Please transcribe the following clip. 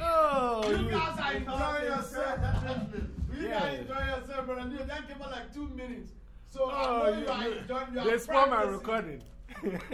Oh, you guys are enjoying yourself. you Yeah. guys enjoy yourself, brother. You just came for like two minutes. So I oh, know you are enjoying They yourself. spoil my recording.